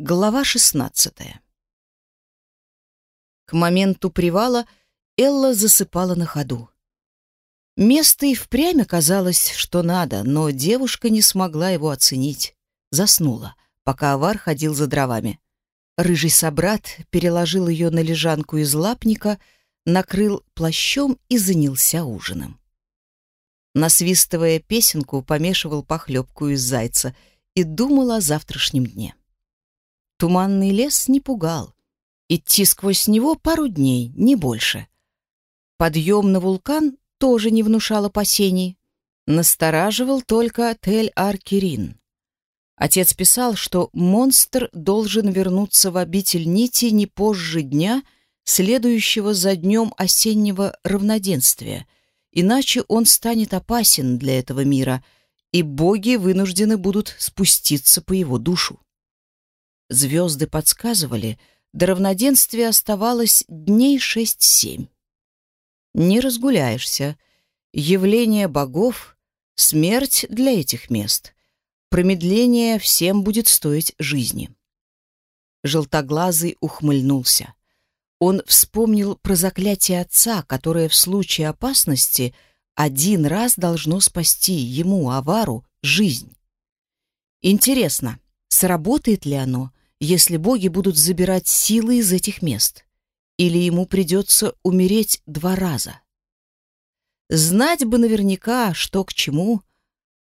Глава 16 К моменту привала Элла засыпала на ходу. Место и впрямь оказалось, что надо, но девушка не смогла его оценить. Заснула, пока авар ходил за дровами. Рыжий собрат переложил ее на лежанку из лапника, накрыл плащом и занялся ужином. Насвистывая песенку, помешивал похлебку из зайца и думал о завтрашнем дне. Туманный лес не пугал. Идти сквозь него пару дней, не больше. Подъем на вулкан тоже не внушал опасений. Настораживал только Тель-Ар-Кирин. Отец писал, что монстр должен вернуться в обитель Нити не позже дня, следующего за днем осеннего равноденствия, иначе он станет опасен для этого мира, и боги вынуждены будут спуститься по его душу. Звезды подсказывали, до равноденствия оставалось дней шесть-семь. Не разгуляешься. Явление богов — смерть для этих мест. Промедление всем будет стоить жизни. Желтоглазый ухмыльнулся. Он вспомнил про заклятие отца, которое в случае опасности один раз должно спасти ему, Авару, жизнь. Интересно, сработает ли оно, если боги будут забирать силы из этих мест? Или ему придется умереть два раза? Знать бы наверняка, что к чему.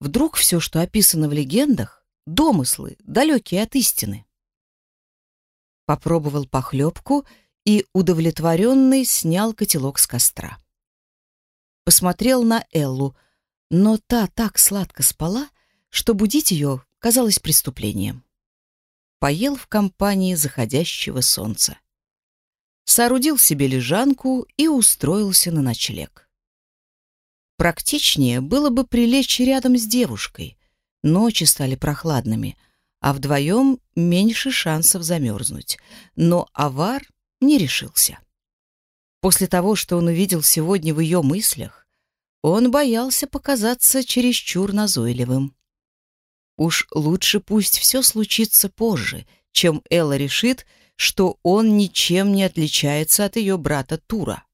Вдруг все, что описано в легендах, домыслы, далекие от истины. Попробовал похлебку и, удовлетворенный, снял котелок с костра. Посмотрел на Эллу, но та так сладко спала, что будить ее казалось преступлением поел в компании заходящего солнца. Соорудил себе лежанку и устроился на ночлег. Практичнее было бы прилечь рядом с девушкой. Ночи стали прохладными, а вдвоем меньше шансов замерзнуть. Но авар не решился. После того, что он увидел сегодня в ее мыслях, он боялся показаться чересчур назойливым. Уж лучше пусть все случится позже, чем Элла решит, что он ничем не отличается от ее брата Тура.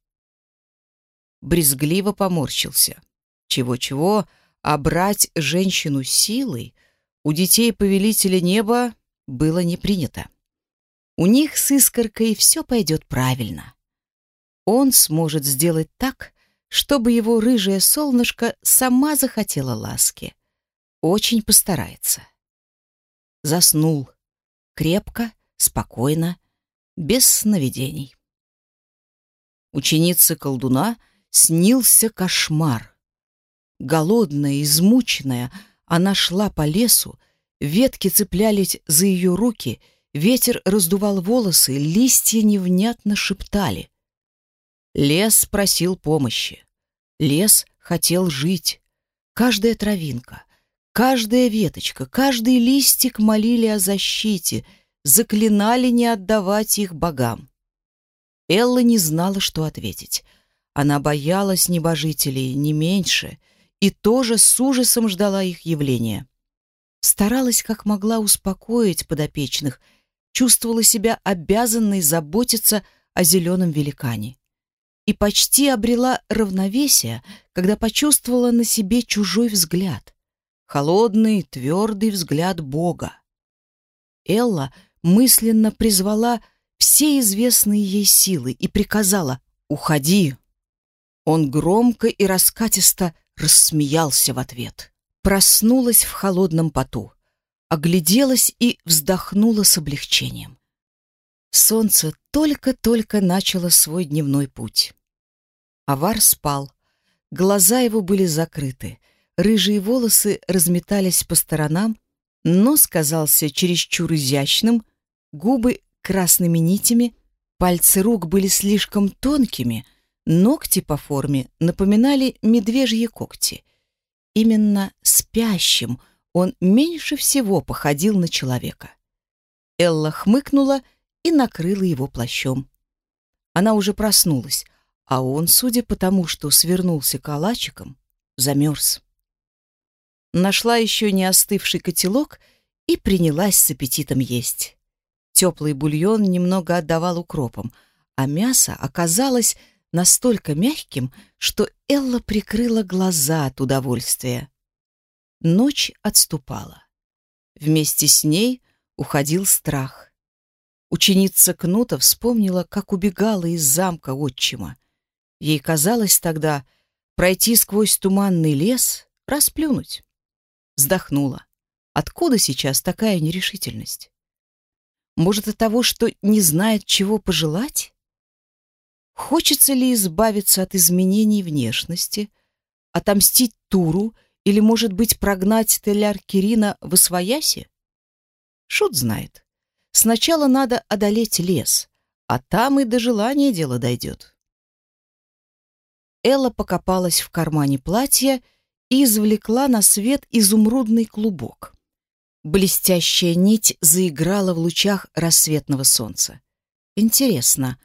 Брезгливо поморщился. Чего-чего, а брать женщину силой у детей повелителя неба было не принято. У них с искоркой все пойдет правильно. Он сможет сделать так, чтобы его рыжее солнышко сама захотела ласки очень постарается. Заснул. Крепко, спокойно, без сновидений. Ученице колдуна снился кошмар. Голодная, измученная, она шла по лесу, ветки цеплялись за ее руки, ветер раздувал волосы, листья невнятно шептали. Лес просил помощи. Лес хотел жить. Каждая травинка, Каждая веточка, каждый листик молили о защите, заклинали не отдавать их богам. Элла не знала, что ответить. Она боялась небожителей не меньше и тоже с ужасом ждала их явления. Старалась как могла успокоить подопечных, чувствовала себя обязанной заботиться о зеленом великане. И почти обрела равновесие, когда почувствовала на себе чужой взгляд холодный, твердый взгляд Бога. Элла мысленно призвала все известные ей силы и приказала «Уходи!». Он громко и раскатисто рассмеялся в ответ. Проснулась в холодном поту, огляделась и вздохнула с облегчением. Солнце только-только начало свой дневной путь. Авар спал, глаза его были закрыты — Рыжие волосы разметались по сторонам, нос казался чересчур изящным, губы красными нитями, пальцы рук были слишком тонкими, ногти по форме напоминали медвежьи когти. Именно спящим он меньше всего походил на человека. Элла хмыкнула и накрыла его плащом. Она уже проснулась, а он, судя по тому, что свернулся калачиком, замерз нашла еще не остывший котелок и принялась с аппетитом есть. Теплый бульон немного отдавал укропом, а мясо оказалось настолько мягким, что Элла прикрыла глаза от удовольствия. Ночь отступала. Вместе с ней уходил страх. Ученица Кнута вспомнила, как убегала из замка отчима. Ей казалось тогда пройти сквозь туманный лес, расплюнуть. Вздохнула. Откуда сейчас такая нерешительность? Может, от того, что не знает, чего пожелать? Хочется ли избавиться от изменений внешности, отомстить Туру или, может быть, прогнать Теляр Кирина в Освояси? Шут знает. Сначала надо одолеть лес, а там и до желания дело дойдет. Элла покопалась в кармане платья и извлекла на свет изумрудный клубок. Блестящая нить заиграла в лучах рассветного солнца. Интересно,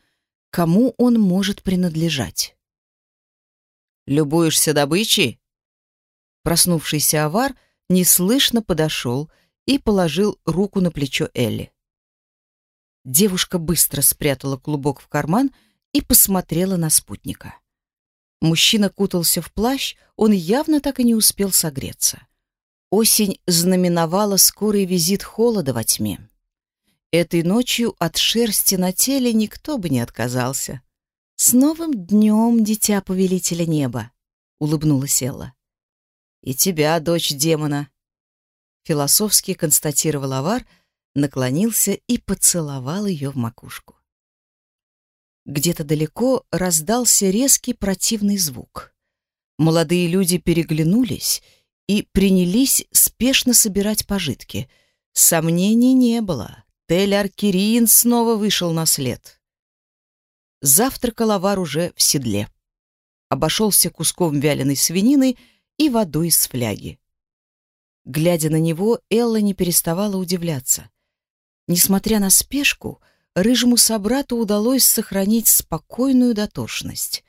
кому он может принадлежать? «Любуешься добычей?» Проснувшийся авар неслышно подошел и положил руку на плечо Элли. Девушка быстро спрятала клубок в карман и посмотрела на спутника. Мужчина кутался в плащ, он явно так и не успел согреться. Осень знаменовала скорый визит холода во тьме. Этой ночью от шерсти на теле никто бы не отказался. «С новым днем, дитя повелителя неба!» — улыбнулась Элла. «И тебя, дочь демона!» Философски констатировал Авар, наклонился и поцеловал ее в макушку. Где-то далеко раздался резкий противный звук. Молодые люди переглянулись — и принялись спешно собирать пожитки. Сомнений не было. Тель-Аркирин снова вышел на след. Завтракал авар уже в седле. Обошелся куском вяленой свинины и водой из фляги. Глядя на него, Элла не переставала удивляться. Несмотря на спешку, рыжему собрату удалось сохранить спокойную дотошность.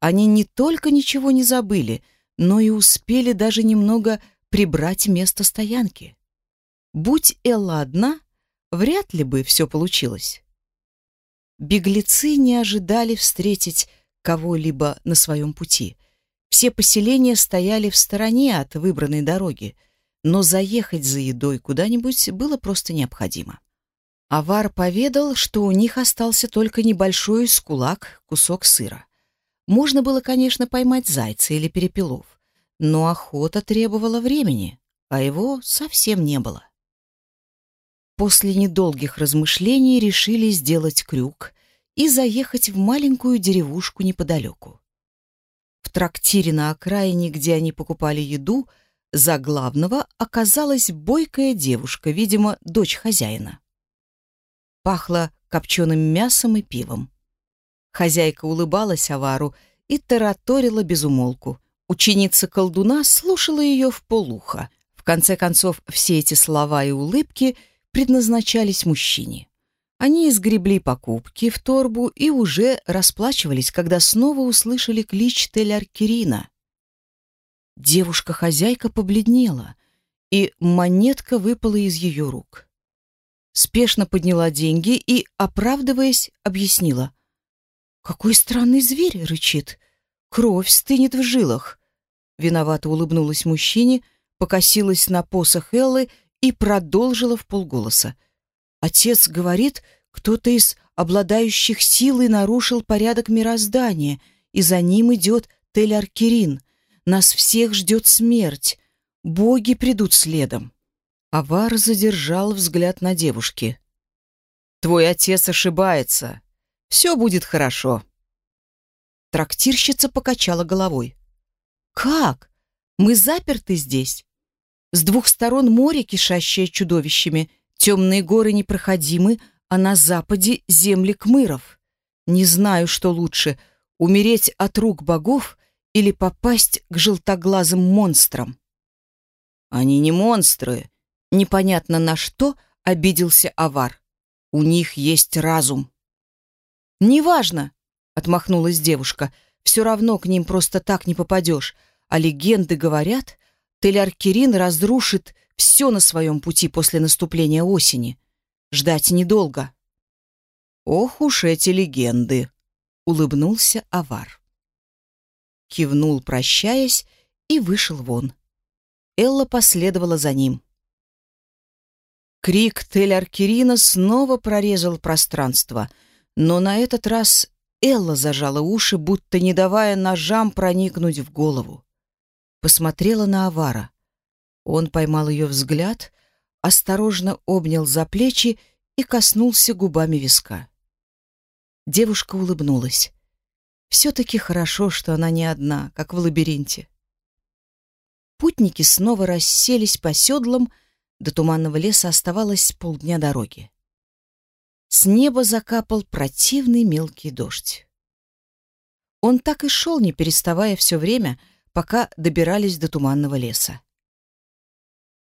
Они не только ничего не забыли — но и успели даже немного прибрать место стоянки. Будь Элла одна, вряд ли бы все получилось. Беглецы не ожидали встретить кого-либо на своем пути. Все поселения стояли в стороне от выбранной дороги, но заехать за едой куда-нибудь было просто необходимо. Авар поведал, что у них остался только небольшой скулак, кусок сыра. Можно было, конечно, поймать зайца или перепелов, но охота требовала времени, а его совсем не было. После недолгих размышлений решили сделать крюк и заехать в маленькую деревушку неподалеку. В трактире на окраине, где они покупали еду, за главного оказалась бойкая девушка, видимо, дочь хозяина. Пахло копченым мясом и пивом. Хозяйка улыбалась Авару и тараторила без умолку. Ученица колдуна слушала ее в полухо. В конце концов, все эти слова и улыбки предназначались мужчине. Они изгребли покупки в торбу и уже расплачивались, когда снова услышали клич Тель-Аркерина. Девушка-хозяйка побледнела, и монетка выпала из ее рук. Спешно подняла деньги и, оправдываясь, объяснила. «Какой странный зверь рычит! Кровь стынет в жилах!» Виновато улыбнулась мужчине, покосилась на посох Эллы и продолжила в полголоса. Отец говорит, кто-то из обладающих силой нарушил порядок мироздания, и за ним идет Тель-Аркерин. Нас всех ждет смерть. Боги придут следом. Авар задержал взгляд на девушки. «Твой отец ошибается. Все будет хорошо». Трактирщица покачала головой. «Как? Мы заперты здесь. С двух сторон море, кишащее чудовищами, темные горы непроходимы, а на западе земли кмыров. Не знаю, что лучше — умереть от рук богов или попасть к желтоглазым монстрам». «Они не монстры», непонятно на что обиделся Авар. У них есть разум. «Неважно», — отмахнулась девушка, — «все равно к ним просто так не попадешь а легенды говорят, Тель-Аркерин разрушит все на своем пути после наступления осени. Ждать недолго. Ох уж эти легенды, улыбнулся Авар. Кивнул, прощаясь, и вышел вон. Элла последовала за ним. Крик Тель-Аркерина снова прорезал пространство, но на этот раз Элла зажала уши, будто не давая ножам проникнуть в голову. Посмотрела на Авара. Он поймал ее взгляд, осторожно обнял за плечи и коснулся губами виска. Девушка улыбнулась. Все-таки хорошо, что она не одна, как в лабиринте. Путники снова расселись по седлам, до туманного леса оставалось полдня дороги. С неба закапал противный мелкий дождь. Он так и шел, не переставая все время, пока добирались до туманного леса.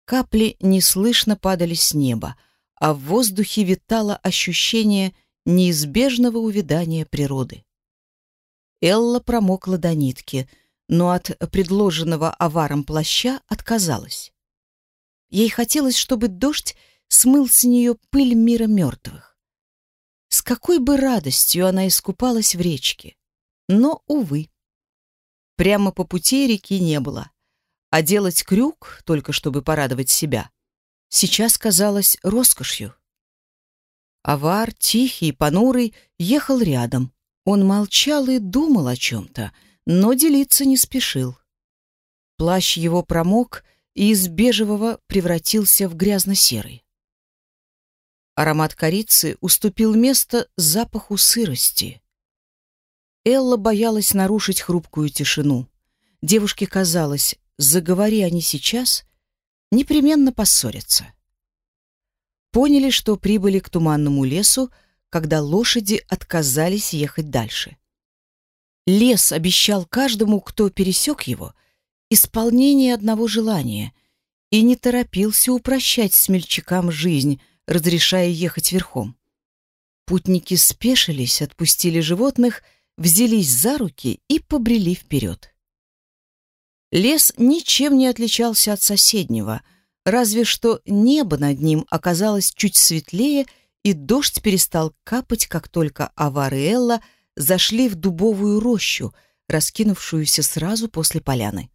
Капли неслышно падали с неба, а в воздухе витало ощущение неизбежного увядания природы. Элла промокла до нитки, но от предложенного аваром плаща отказалась. Ей хотелось, чтобы дождь смыл с нее пыль мира мертвых. С какой бы радостью она искупалась в речке. Но, увы, прямо по пути реки не было. А делать крюк, только чтобы порадовать себя, сейчас казалось роскошью. Авар, тихий и понурый, ехал рядом. Он молчал и думал о чем-то, но делиться не спешил. Плащ его промок и из бежевого превратился в грязно-серый. Аромат корицы уступил место запаху сырости. Элла боялась нарушить хрупкую тишину. Девушке казалось, заговори они сейчас, непременно поссорятся поняли, что прибыли к туманному лесу, когда лошади отказались ехать дальше. Лес обещал каждому, кто пересек его, исполнение одного желания и не торопился упрощать смельчакам жизнь, разрешая ехать верхом. Путники спешились, отпустили животных, взялись за руки и побрели вперед. Лес ничем не отличался от соседнего — разве что небо над ним оказалось чуть светлее, и дождь перестал капать, как только Авар и Элла зашли в дубовую рощу, раскинувшуюся сразу после поляны.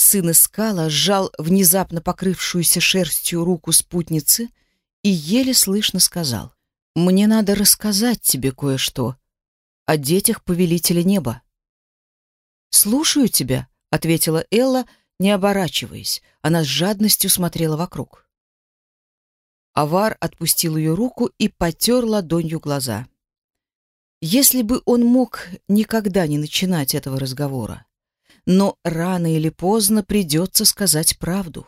Сын Искала сжал внезапно покрывшуюся шерстью руку спутницы и еле слышно сказал, «Мне надо рассказать тебе кое-что о детях Повелителя Неба». «Слушаю тебя», — ответила Элла, не оборачиваясь, она с жадностью смотрела вокруг. Авар отпустил ее руку и потер ладонью глаза. Если бы он мог никогда не начинать этого разговора, но рано или поздно придется сказать правду.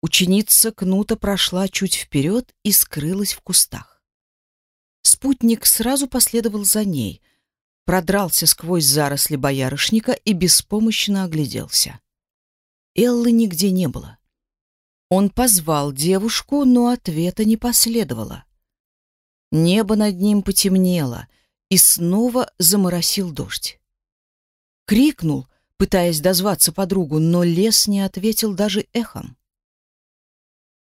Ученица Кнута прошла чуть вперед и скрылась в кустах. Спутник сразу последовал за ней, продрался сквозь заросли боярышника и беспомощно огляделся. Эллы нигде не было. Он позвал девушку, но ответа не последовало. Небо над ним потемнело, и снова заморосил дождь. Крикнул, пытаясь дозваться подругу, но лес не ответил даже эхом.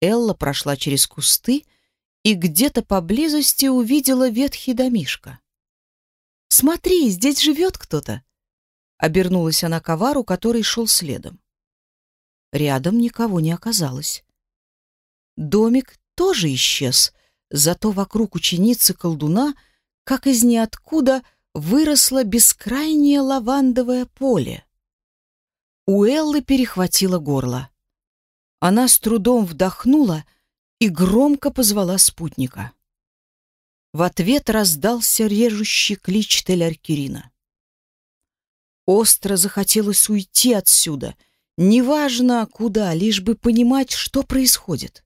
Элла прошла через кусты и где-то поблизости увидела ветхий домишко. «Смотри, здесь живет кто-то!» Обернулась она к авару, который шел следом. Рядом никого не оказалось. Домик тоже исчез, зато вокруг ученицы колдуна, как из ниоткуда, выросло бескрайнее лавандовое поле. У Эллы перехватило горло. Она с трудом вдохнула и громко позвала спутника. В ответ раздался режущий клич Теляркирина. Остро захотелось уйти отсюда — Неважно куда, лишь бы понимать, что происходит.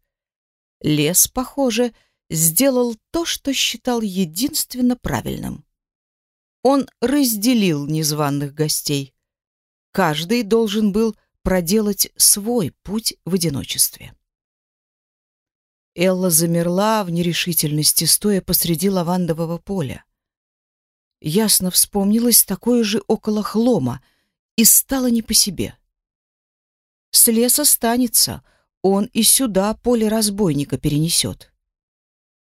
Лес, похоже, сделал то, что считал единственно правильным. Он разделил незваных гостей. Каждый должен был проделать свой путь в одиночестве. Элла замерла в нерешительности, стоя посреди лавандового поля. Ясно вспомнилось такое же около хлома, и стало не по себе. С леса станется, он и сюда поле разбойника перенесет.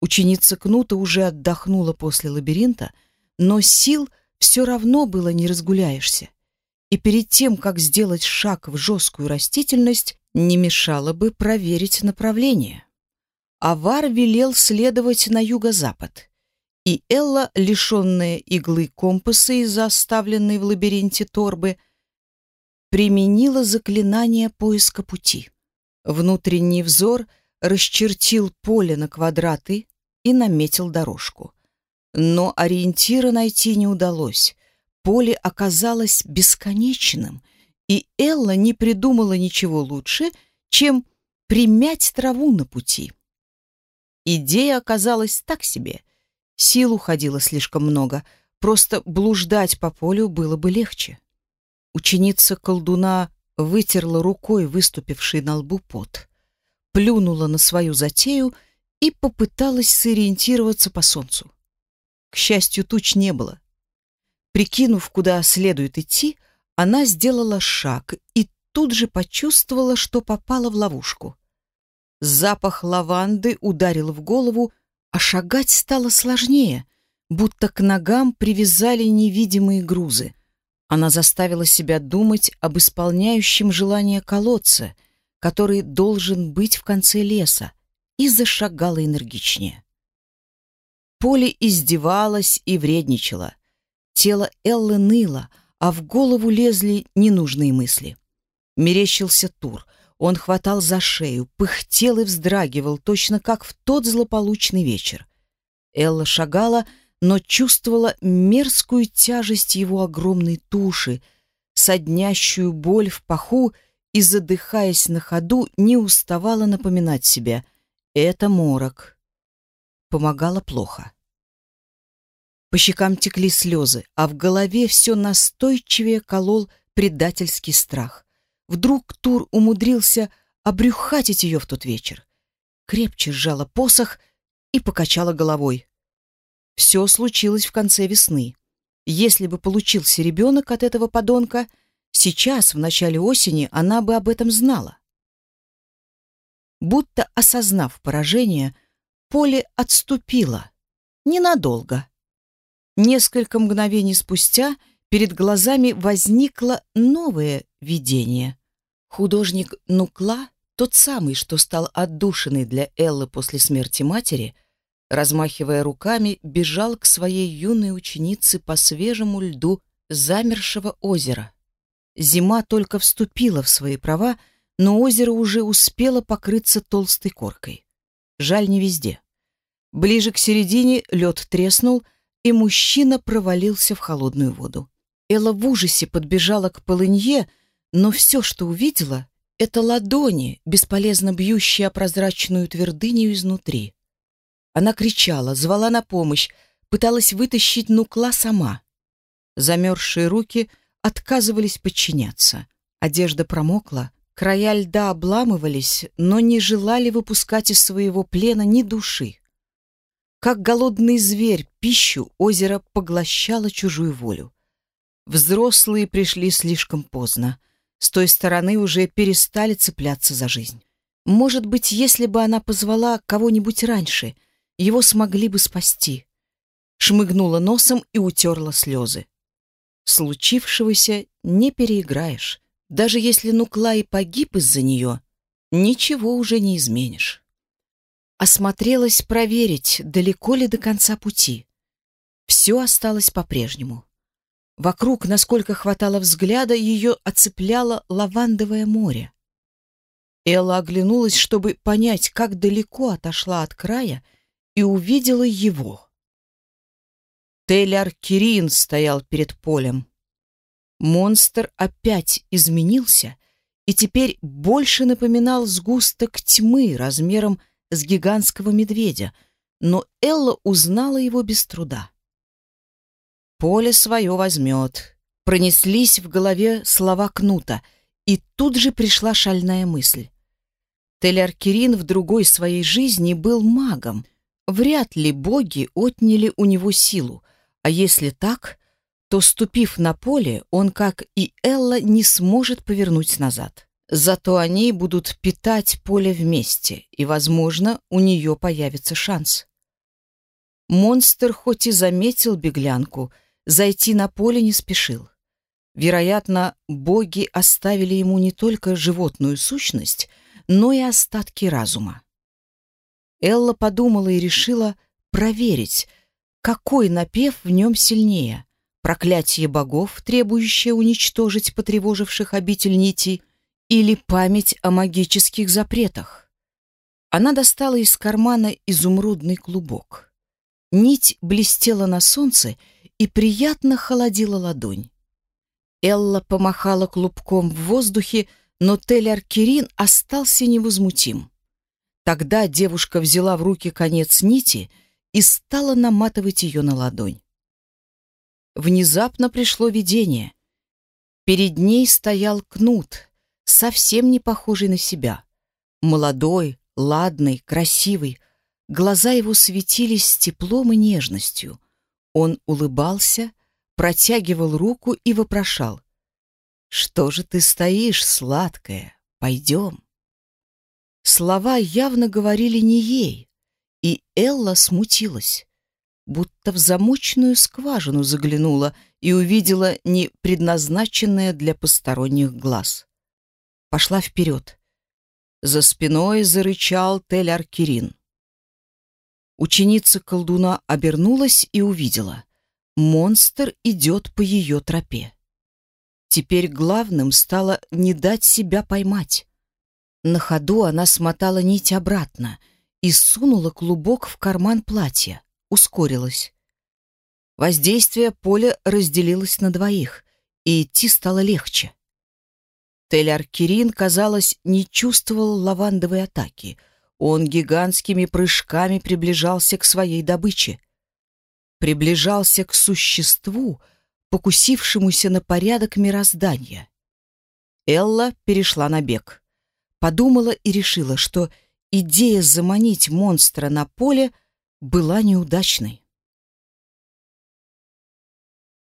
Ученица Кнута уже отдохнула после лабиринта, но сил все равно было не разгуляешься. И перед тем, как сделать шаг в жесткую растительность, не мешало бы проверить направление. Авар велел следовать на юго-запад, и Элла, лишенная иглы компаса из-за оставленной в лабиринте торбы, применила заклинание поиска пути. Внутренний взор расчертил поле на квадраты и наметил дорожку. Но ориентира найти не удалось. Поле оказалось бесконечным, и Элла не придумала ничего лучше, чем примять траву на пути. Идея оказалась так себе. Сил уходило слишком много, просто блуждать по полю было бы легче. Ученица колдуна вытерла рукой выступивший на лбу пот, плюнула на свою затею и попыталась сориентироваться по солнцу. К счастью, туч не было. Прикинув, куда следует идти, она сделала шаг и тут же почувствовала, что попала в ловушку. Запах лаванды ударил в голову, а шагать стало сложнее, будто к ногам привязали невидимые грузы. Она заставила себя думать об исполняющем желание колодца, который должен быть в конце леса, и зашагала энергичнее. Поле издевалось и вредничало. Тело Эллы ныло, а в голову лезли ненужные мысли. Мерещился Тур. Он хватал за шею, пыхтел и вздрагивал, точно как в тот злополучный вечер. Элла шагала, но чувствовала мерзкую тяжесть его огромной туши, соднящую боль в паху и, задыхаясь на ходу, не уставала напоминать себе «это морок». Помогало плохо. По щекам текли слезы, а в голове все настойчивее колол предательский страх. Вдруг Тур умудрился обрюхатить ее в тот вечер. Крепче сжала посох и покачала головой. Все случилось в конце весны. Если бы получился ребенок от этого подонка, сейчас, в начале осени, она бы об этом знала. Будто осознав поражение, Поле отступила. Ненадолго. Несколько мгновений спустя перед глазами возникло новое видение. Художник Нукла, тот самый, что стал отдушиной для Эллы после смерти матери, размахивая руками, бежал к своей юной ученице по свежему льду замершего озера. Зима только вступила в свои права, но озеро уже успело покрыться толстой коркой. Жаль, не везде. Ближе к середине лед треснул — и мужчина провалился в холодную воду. Элла в ужасе подбежала к полынье, но все, что увидела, это ладони, бесполезно бьющие о прозрачную твердыню изнутри. Она кричала, звала на помощь, пыталась вытащить Нукла сама. Замерзшие руки отказывались подчиняться. Одежда промокла, края льда обламывались, но не желали выпускать из своего плена ни души. Как голодный зверь пищу озеро поглощало чужую волю. Взрослые пришли слишком поздно. С той стороны уже перестали цепляться за жизнь. Может быть, если бы она позвала кого-нибудь раньше, его смогли бы спасти. Шмыгнула носом и утерла слезы. Случившегося не переиграешь. Даже если Нуклай погиб из-за нее, ничего уже не изменишь. Осмотрелась проверить, далеко ли до конца пути. Все осталось по-прежнему. Вокруг, насколько хватало взгляда, ее оцепляло лавандовое море. Элла оглянулась, чтобы понять, как далеко отошла от края, и увидела его. Теляр Кирин стоял перед полем. Монстр опять изменился и теперь больше напоминал сгусток тьмы размером с гигантского медведя, но Элла узнала его без труда. «Поле свое возьмет», — пронеслись в голове слова Кнута, и тут же пришла шальная мысль. Теляркирин в другой своей жизни был магом. Вряд ли боги отняли у него силу, а если так, то, ступив на поле, он, как и Элла, не сможет повернуть назад. Зато они будут питать поле вместе, и, возможно, у нее появится шанс. Монстр хоть и заметил беглянку, зайти на поле не спешил. Вероятно, боги оставили ему не только животную сущность, но и остатки разума. Элла подумала и решила проверить, какой напев в нем сильнее — проклятие богов, требующее уничтожить потревоживших обитель нитей, или память о магических запретах. Она достала из кармана изумрудный клубок. Нить блестела на солнце и приятно холодила ладонь. Элла помахала клубком в воздухе, но Тель-Аркерин остался невозмутим. Тогда девушка взяла в руки конец нити и стала наматывать ее на ладонь. Внезапно пришло видение. Перед ней стоял кнут, совсем не похожий на себя. Молодой, ладный, красивый. Глаза его светились теплом и нежностью. Он улыбался, протягивал руку и вопрошал. «Что же ты стоишь, сладкая? Пойдем». Слова явно говорили не ей, и Элла смутилась, будто в замочную скважину заглянула и увидела не предназначенное для посторонних глаз. Пошла вперед. За спиной зарычал Тель-Аркерин. Ученица колдуна обернулась и увидела. Монстр идет по ее тропе. Теперь главным стало не дать себя поймать. На ходу она смотала нить обратно и сунула клубок в карман платья, ускорилась. Воздействие поля разделилось на двоих, и идти стало легче. Тель-Аркерин, казалось, не чувствовал лавандовой атаки. Он гигантскими прыжками приближался к своей добыче. Приближался к существу, покусившемуся на порядок мироздания. Элла перешла на бег. Подумала и решила, что идея заманить монстра на поле была неудачной.